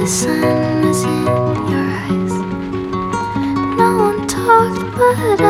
the sun was in your eyes. No one talked, but I.